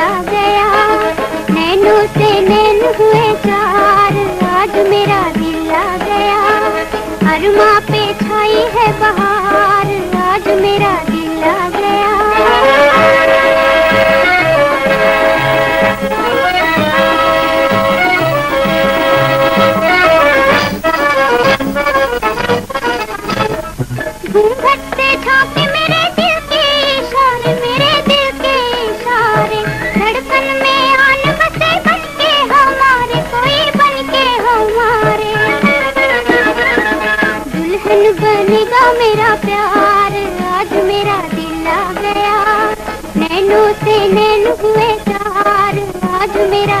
चला गया। नैनू से नैन हुए चार, आज मेरा दिल आ गया। माँ पे छाई है बहार। कल बनेगा मेरा प्यार। आज मेरा दिल आ गया। नैनो से नैनो हुए चार। आज मेरा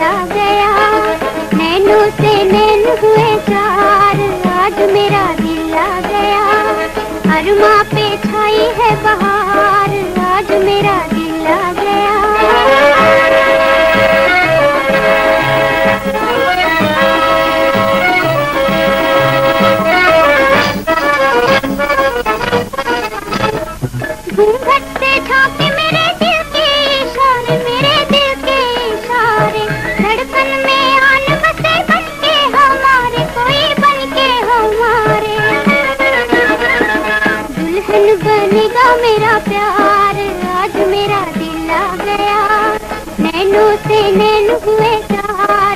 चला गया। नैनों से नैन हुए चार, आज मेरा दिल आ गया। अरमा पे छाई है बहार। दुल्हन बनेगा मेरा प्यार। आज मेरा दिल आ गया। नैनो से नैन हुए चार